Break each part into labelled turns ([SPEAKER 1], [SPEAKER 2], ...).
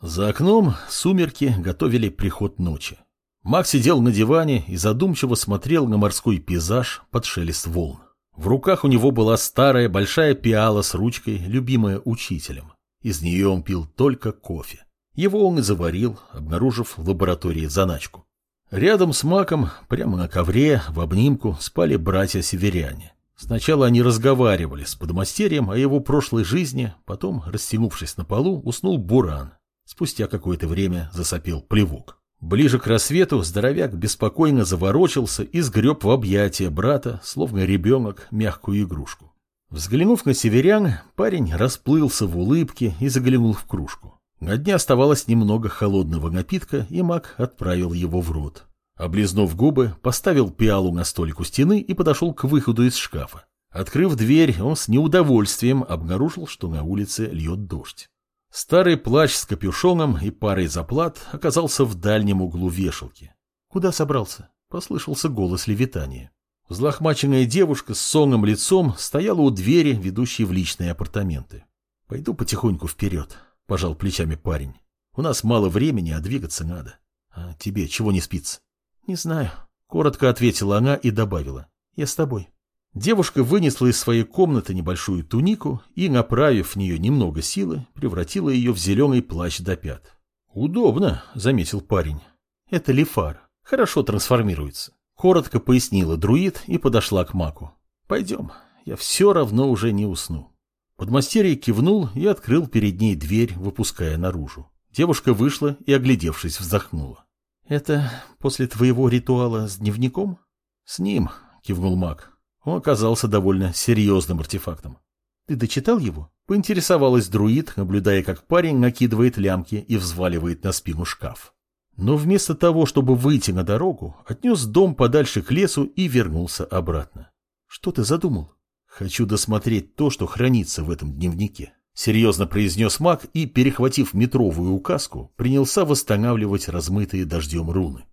[SPEAKER 1] За окном сумерки готовили приход ночи. Мак сидел на диване и задумчиво смотрел на морской пейзаж под шелест волн. В руках у него была старая большая пиала с ручкой, любимая учителем. Из нее он пил только кофе. Его он и заварил, обнаружив в лаборатории заначку. Рядом с Маком, прямо на ковре, в обнимку, спали братья-северяне. Сначала они разговаривали с подмастерьем о его прошлой жизни, потом, растянувшись на полу, уснул Буран, Спустя какое-то время засопел плевок. Ближе к рассвету здоровяк беспокойно заворочился и сгреб в объятия брата, словно ребенок, мягкую игрушку. Взглянув на северян, парень расплылся в улыбке и заглянул в кружку. На дне оставалось немного холодного напитка, и маг отправил его в рот. Облизнув губы, поставил пиалу на столик у стены и подошел к выходу из шкафа. Открыв дверь, он с неудовольствием обнаружил, что на улице льет дождь. Старый плащ с капюшоном и парой заплат оказался в дальнем углу вешалки. «Куда собрался?» — послышался голос левитания. Взлохмаченная девушка с сонным лицом стояла у двери, ведущей в личные апартаменты. «Пойду потихоньку вперед», — пожал плечами парень. «У нас мало времени, а двигаться надо. А тебе чего не спится?» «Не знаю», — коротко ответила она и добавила. «Я с тобой». Девушка вынесла из своей комнаты небольшую тунику и, направив в нее немного силы, превратила ее в зеленый плащ до пят. «Удобно», — заметил парень. «Это лифар. Хорошо трансформируется». Коротко пояснила друид и подошла к маку. «Пойдем, я все равно уже не усну». Подмастерье кивнул и открыл перед ней дверь, выпуская наружу. Девушка вышла и, оглядевшись, вздохнула. «Это после твоего ритуала с дневником?» «С ним», — кивнул маг. Он оказался довольно серьезным артефактом. «Ты дочитал его?» Поинтересовалась друид, наблюдая, как парень накидывает лямки и взваливает на спину шкаф. Но вместо того, чтобы выйти на дорогу, отнес дом подальше к лесу и вернулся обратно. «Что ты задумал?» «Хочу досмотреть то, что хранится в этом дневнике», — серьезно произнес маг и, перехватив метровую указку, принялся восстанавливать размытые дождем руны.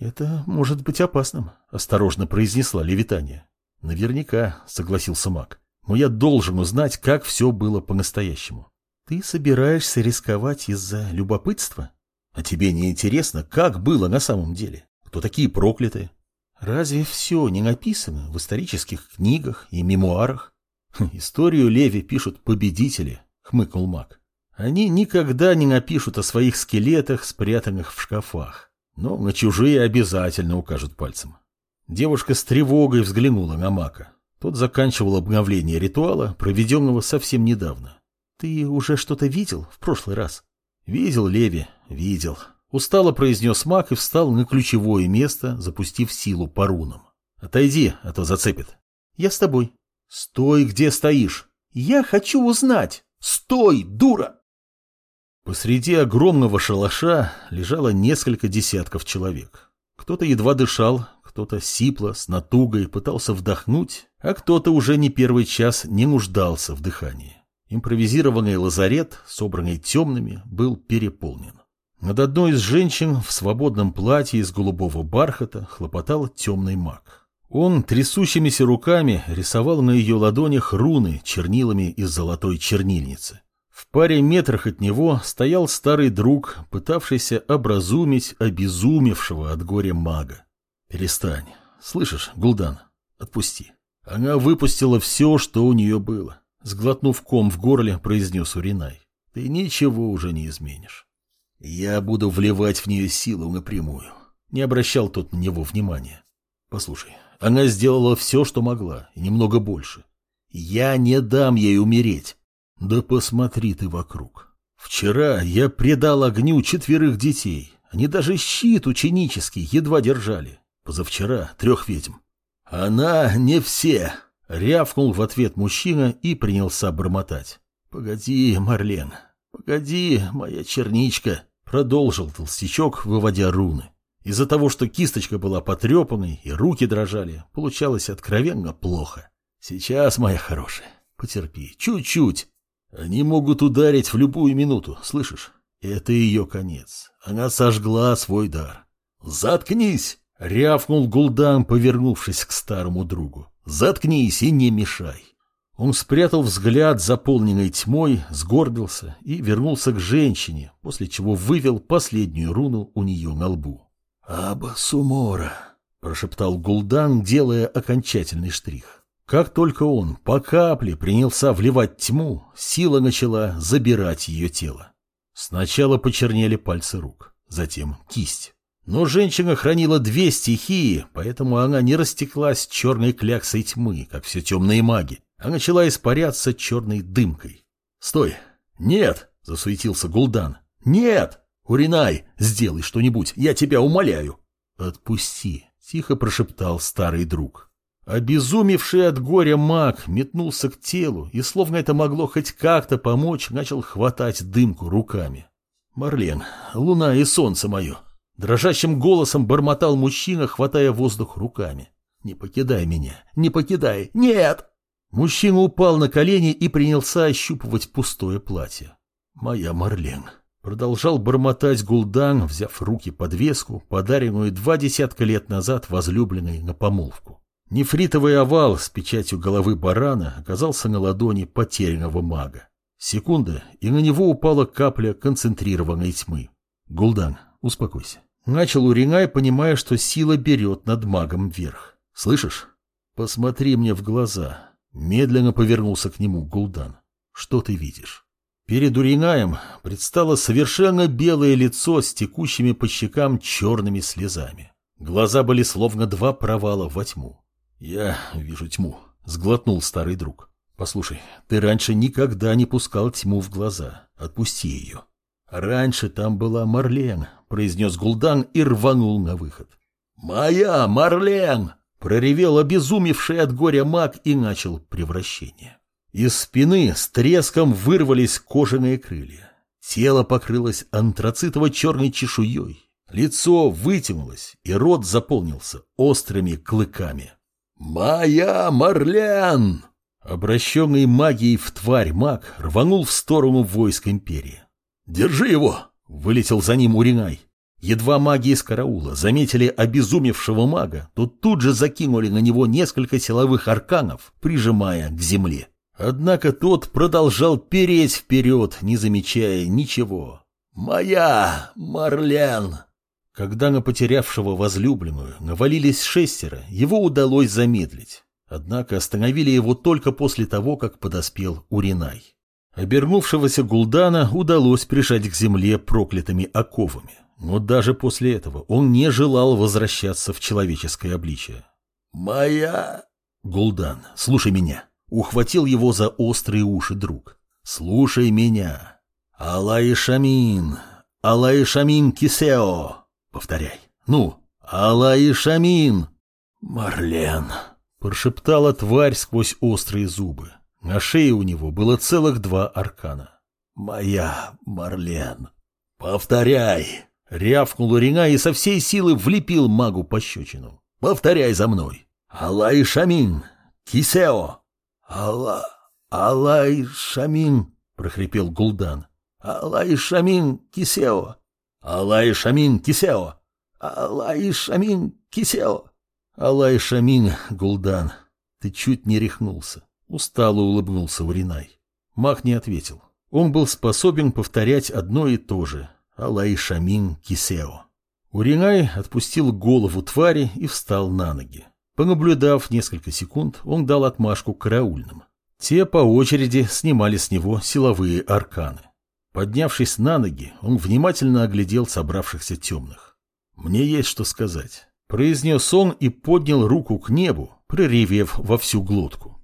[SPEAKER 1] «Это может быть опасным», — осторожно произнесла Левитания. Наверняка, согласился Мак. Но я должен узнать, как все было по-настоящему. Ты собираешься рисковать из-за любопытства? А тебе не интересно, как было на самом деле? Кто такие проклятые? Разве все не написано в исторических книгах и мемуарах? Хм, историю Леви пишут победители, хмыкнул Мак. Они никогда не напишут о своих скелетах, спрятанных в шкафах. Но на чужие обязательно укажут пальцем. Девушка с тревогой взглянула на Мака. Тот заканчивал обновление ритуала, проведенного совсем недавно. «Ты уже что-то видел в прошлый раз?» «Видел, Леви, видел». Устало произнес Мак и встал на ключевое место, запустив силу по рунам. «Отойди, а то зацепит». «Я с тобой». «Стой, где стоишь!» «Я хочу узнать! Стой, дура!» Посреди огромного шалаша лежало несколько десятков человек. Кто-то едва дышал, кто-то сипло, с натугой пытался вдохнуть, а кто-то уже не первый час не нуждался в дыхании. Импровизированный лазарет, собранный темными, был переполнен. Над одной из женщин в свободном платье из голубого бархата хлопотал темный маг. Он трясущимися руками рисовал на ее ладонях руны чернилами из золотой чернильницы. В паре метрах от него стоял старый друг, пытавшийся образумить обезумевшего от горя мага. Перестань. Слышишь, Гулдан, отпусти. Она выпустила все, что у нее было. Сглотнув ком в горле, произнес Уринай. Ты ничего уже не изменишь. Я буду вливать в нее силу напрямую. Не обращал тот на него внимания. Послушай, она сделала все, что могла, и немного больше. Я не дам ей умереть. Да посмотри ты вокруг. Вчера я предал огню четверых детей. Они даже щит ученический едва держали. Позавчера трех ведьм. Она не все, рявкнул в ответ мужчина и принялся бормотать. Погоди, Марлен, погоди, моя черничка, продолжил толстячок, выводя руны. Из-за того, что кисточка была потрепанной и руки дрожали, получалось откровенно плохо. Сейчас, моя хорошая, потерпи, чуть-чуть. Они могут ударить в любую минуту, слышишь? Это ее конец. Она сожгла свой дар. Заткнись! Рявкнул Гулдан, повернувшись к старому другу. «Заткнись и не мешай!» Он спрятал взгляд, заполненный тьмой, сгорбился и вернулся к женщине, после чего вывел последнюю руну у нее на лбу. «Аба Сумора», — прошептал Гулдан, делая окончательный штрих. Как только он по капле принялся вливать тьму, сила начала забирать ее тело. Сначала почернели пальцы рук, затем кисть. Но женщина хранила две стихии, поэтому она не растеклась черной кляксой тьмы, как все темные маги, а начала испаряться черной дымкой. «Стой! Нет!» — засуетился Гулдан. «Нет! Уринай, сделай что-нибудь, я тебя умоляю!» «Отпусти!» — тихо прошептал старый друг. Обезумевший от горя маг метнулся к телу и, словно это могло хоть как-то помочь, начал хватать дымку руками. «Марлен, луна и солнце мое!» Дрожащим голосом бормотал мужчина, хватая воздух руками. «Не покидай меня! Не покидай! Нет!» Мужчина упал на колени и принялся ощупывать пустое платье. «Моя Марлен!» Продолжал бормотать Гулдан, взяв в руки подвеску, подаренную два десятка лет назад возлюбленной на помолвку. Нефритовый овал с печатью головы барана оказался на ладони потерянного мага. Секунда, и на него упала капля концентрированной тьмы. Гулдан, успокойся. Начал Уринай, понимая, что сила берет над магом вверх. Слышишь? Посмотри мне в глаза. Медленно повернулся к нему Гулдан. Что ты видишь? Перед Уринаем предстало совершенно белое лицо с текущими по щекам черными слезами. Глаза были словно два провала во тьму. «Я вижу тьму», — сглотнул старый друг. «Послушай, ты раньше никогда не пускал тьму в глаза. Отпусти ее». «Раньше там была Марлен», — произнес Гулдан и рванул на выход. «Моя Марлен!» — проревел обезумевший от горя маг и начал превращение. Из спины с треском вырвались кожаные крылья. Тело покрылось антрацитово-черной чешуей. Лицо вытянулось, и рот заполнился острыми клыками. «Моя Марлен!» Обращенный магией в тварь маг рванул в сторону войск Империи. «Держи его!» — вылетел за ним Уринай. Едва маги из караула заметили обезумевшего мага, то тут же закинули на него несколько силовых арканов, прижимая к земле. Однако тот продолжал переть вперед, не замечая ничего. «Моя Марлен!» Когда на потерявшего возлюбленную навалились шестеро, его удалось замедлить. Однако остановили его только после того, как подоспел Уринай. Обернувшегося Гулдана удалось прижать к земле проклятыми оковами. Но даже после этого он не желал возвращаться в человеческое обличие. «Моя...» «Гулдан, слушай меня!» Ухватил его за острые уши друг. «Слушай меня! Алай Шамин! Алай Шамин Кисео!» Повторяй. Ну, Алла Шамин. Марлен. Прошептала тварь сквозь острые зубы. На шее у него было целых два аркана. Моя Марлен. Повторяй. Рявкнул Рина и со всей силы влепил магу пощечину. Повторяй за мной. Алай Шамин. Кисео. Алла... Алай Шамин. прохрипел Гулдан. Алай Шамин Кисео. Алай Шамин Кисео! Алай Шамин Кисео! Алай Шамин Гулдан, ты чуть не рехнулся. Устало улыбнулся Варинай. Мах не ответил. Он был способен повторять одно и то же. Алай Шамин Кисео. Уринай отпустил голову твари и встал на ноги. Понаблюдав несколько секунд, он дал отмашку караульным. Те по очереди снимали с него силовые арканы. Поднявшись на ноги, он внимательно оглядел собравшихся темных. «Мне есть что сказать», — произнес он и поднял руку к небу, проревев во всю глотку.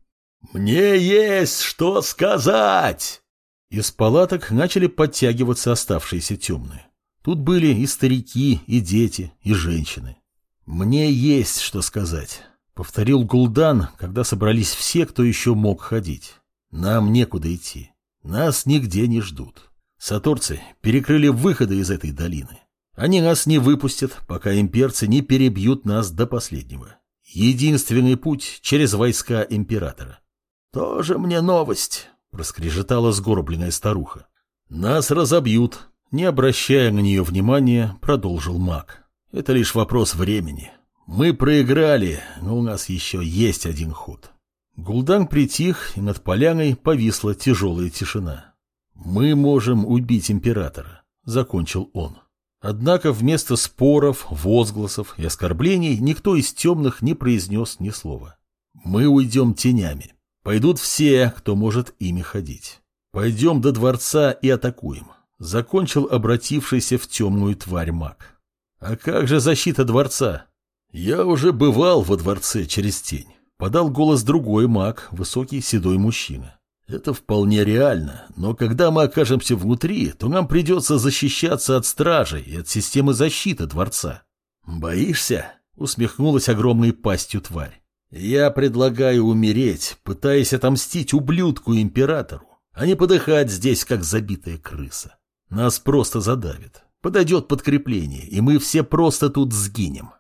[SPEAKER 1] «Мне есть что сказать!» Из палаток начали подтягиваться оставшиеся темные. Тут были и старики, и дети, и женщины. «Мне есть что сказать», — повторил Гулдан, когда собрались все, кто еще мог ходить. «Нам некуда идти. Нас нигде не ждут». Саторцы перекрыли выходы из этой долины. Они нас не выпустят, пока имперцы не перебьют нас до последнего. Единственный путь через войска императора. «Тоже мне новость», — проскрежетала сгорбленная старуха. «Нас разобьют», — не обращая на нее внимания, продолжил маг. «Это лишь вопрос времени. Мы проиграли, но у нас еще есть один ход. Гулдан притих, и над поляной повисла тяжелая тишина. «Мы можем убить императора», — закончил он. Однако вместо споров, возгласов и оскорблений никто из темных не произнес ни слова. «Мы уйдем тенями. Пойдут все, кто может ими ходить. Пойдем до дворца и атакуем», — закончил обратившийся в темную тварь маг. «А как же защита дворца?» «Я уже бывал во дворце через тень», — подал голос другой маг, высокий седой мужчина. Это вполне реально, но когда мы окажемся внутри, то нам придется защищаться от стражей и от системы защиты дворца. Боишься? Усмехнулась огромной пастью тварь. Я предлагаю умереть, пытаясь отомстить ублюдку-императору, а не подыхать здесь, как забитая крыса. Нас просто задавит. Подойдет подкрепление, и мы все просто тут сгинем.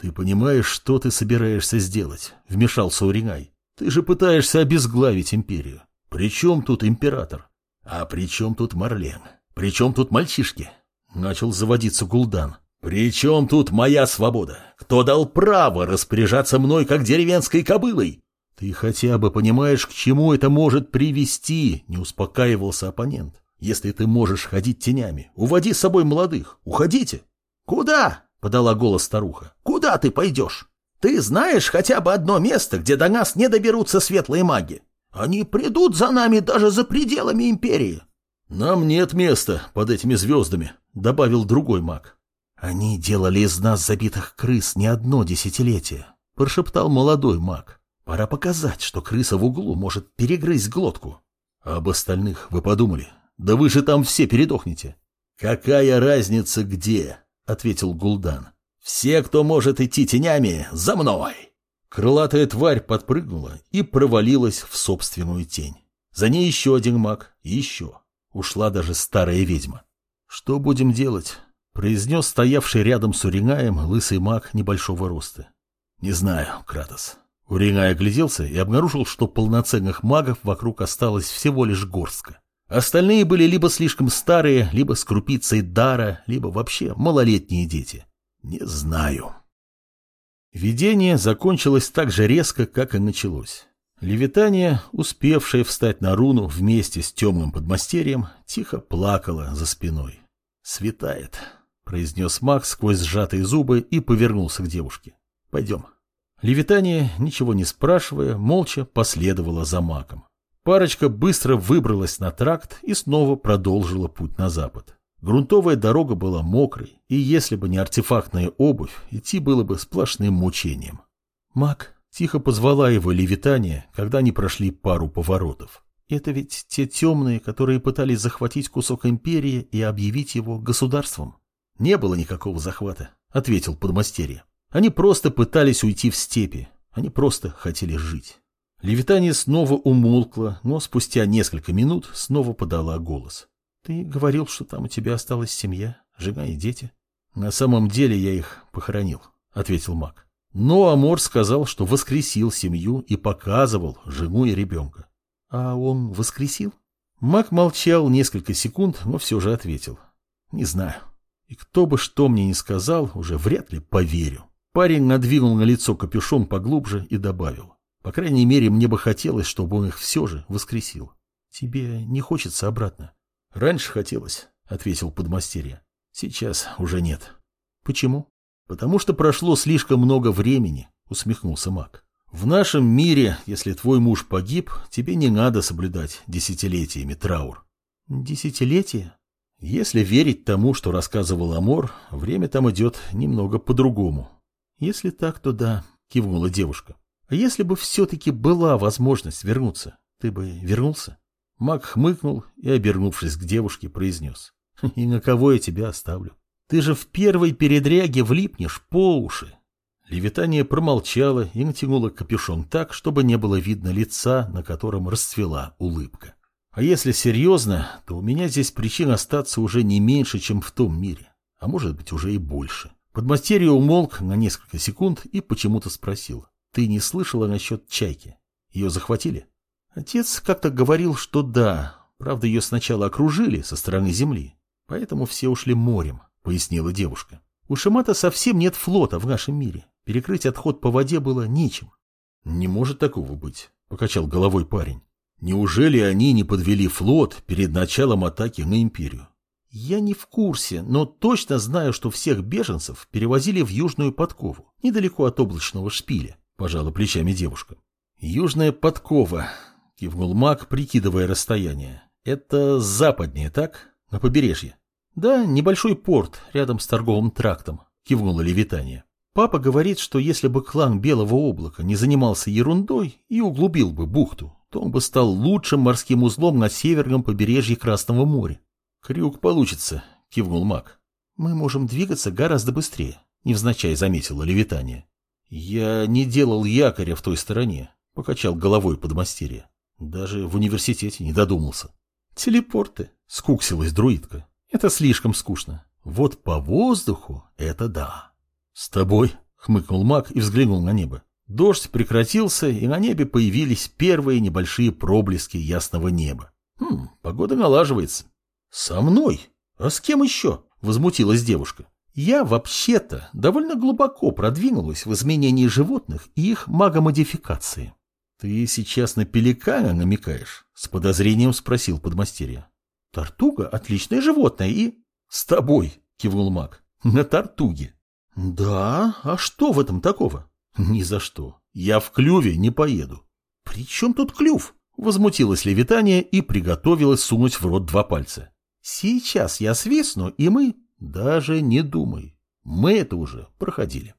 [SPEAKER 1] Ты понимаешь, что ты собираешься сделать? Вмешался Уринай. Ты же пытаешься обезглавить империю. «При чем тут император? А при чем тут Марлен? При чем тут мальчишки?» Начал заводиться Гулдан. «При чем тут моя свобода? Кто дал право распоряжаться мной, как деревенской кобылой?» «Ты хотя бы понимаешь, к чему это может привести?» Не успокаивался оппонент. «Если ты можешь ходить тенями, уводи с собой молодых. Уходите!» «Куда?» — подала голос старуха. «Куда ты пойдешь? Ты знаешь хотя бы одно место, где до нас не доберутся светлые маги? Они придут за нами даже за пределами империи. Нам нет места под этими звездами, добавил другой маг. Они делали из нас забитых крыс не одно десятилетие, прошептал молодой маг. Пора показать, что крыса в углу может перегрызть глотку. Об остальных вы подумали? Да вы же там все передохнете. Какая разница где? ответил Гулдан. Все, кто может идти тенями, за мной. Крылатая тварь подпрыгнула и провалилась в собственную тень. За ней еще один маг, еще. Ушла даже старая ведьма. «Что будем делать?» — произнес стоявший рядом с Уринаем лысый маг небольшого роста. «Не знаю, Кратос». Уринай огляделся и обнаружил, что полноценных магов вокруг осталось всего лишь горстка. Остальные были либо слишком старые, либо с крупицей дара, либо вообще малолетние дети. «Не знаю». Видение закончилось так же резко, как и началось. Левитания, успевшая встать на руну вместе с темным подмастерьем, тихо плакала за спиной. «Светает», — произнес Макс сквозь сжатые зубы и повернулся к девушке. «Пойдем». Левитания, ничего не спрашивая, молча последовала за Маком. Парочка быстро выбралась на тракт и снова продолжила путь на запад. Грунтовая дорога была мокрой, и если бы не артефактная обувь, идти было бы сплошным мучением. «Мак», — тихо позвала его левитание, когда они прошли пару поворотов. «Это ведь те темные, которые пытались захватить кусок империи и объявить его государством?» «Не было никакого захвата», — ответил подмастерье. «Они просто пытались уйти в степи, они просто хотели жить». Левитание снова умолкла, но спустя несколько минут снова подала голос. Ты говорил, что там у тебя осталась семья, жена и дети. На самом деле я их похоронил, ответил Мак. Но Амор сказал, что воскресил семью и показывал жену и ребенка. А он воскресил? Мак молчал несколько секунд, но все же ответил. Не знаю. И кто бы что мне ни сказал, уже вряд ли поверю. Парень надвинул на лицо капюшон поглубже и добавил. По крайней мере, мне бы хотелось, чтобы он их все же воскресил. Тебе не хочется обратно? Раньше хотелось, ответил подмастерье. Сейчас уже нет. Почему? Потому что прошло слишком много времени, усмехнулся маг. В нашем мире, если твой муж погиб, тебе не надо соблюдать десятилетиями траур. Десятилетия? Если верить тому, что рассказывал Амор, время там идет немного по-другому. Если так, то да, кивнула девушка. А если бы все-таки была возможность вернуться, ты бы вернулся? Мак хмыкнул и, обернувшись к девушке, произнес. «И на кого я тебя оставлю? Ты же в первой передряге влипнешь по уши». Левитания промолчала и натянула капюшон так, чтобы не было видно лица, на котором расцвела улыбка. «А если серьезно, то у меня здесь причин остаться уже не меньше, чем в том мире, а может быть уже и больше». Подмастерье умолк на несколько секунд и почему-то спросил. «Ты не слышала насчет чайки? Ее захватили?» Отец как-то говорил, что да, правда ее сначала окружили со стороны земли, поэтому все ушли морем, пояснила девушка. У Шимата совсем нет флота в нашем мире, перекрыть отход по воде было нечем. Не может такого быть, покачал головой парень. Неужели они не подвели флот перед началом атаки на империю? Я не в курсе, но точно знаю, что всех беженцев перевозили в Южную Подкову, недалеко от облачного шпиля, пожала плечами девушка. Южная Подкова, кивнул маг, прикидывая расстояние. Это западнее, так? На побережье. Да, небольшой порт рядом с торговым трактом, кивнула Левитания. Папа говорит, что если бы клан Белого облака не занимался ерундой и углубил бы бухту, то он бы стал лучшим морским узлом на северном побережье Красного моря. Крюк получится, кивнул маг. Мы можем двигаться гораздо быстрее, невзначай заметила левитание. Я не делал якоря в той стороне, покачал головой подмастерье. Даже в университете не додумался. Телепорты, скуксилась друидка. Это слишком скучно. Вот по воздуху это да. С тобой, хмыкнул маг и взглянул на небо. Дождь прекратился, и на небе появились первые небольшие проблески ясного неба. Хм, погода налаживается. «Со мной? А с кем еще?» – возмутилась девушка. «Я вообще-то довольно глубоко продвинулась в изменении животных и их магомодификации». «Ты сейчас на пеликана намекаешь?» – с подозрением спросил подмастерье. «Тортуга – отличное животное и...» «С тобой!» – кивнул маг. «На тортуге». «Да? А что в этом такого?» «Ни за что. Я в клюве не поеду». «При чем тут клюв?» – возмутилась левитание и приготовилась сунуть в рот два пальца. Сейчас я свистну, и мы... Даже не думай. Мы это уже проходили.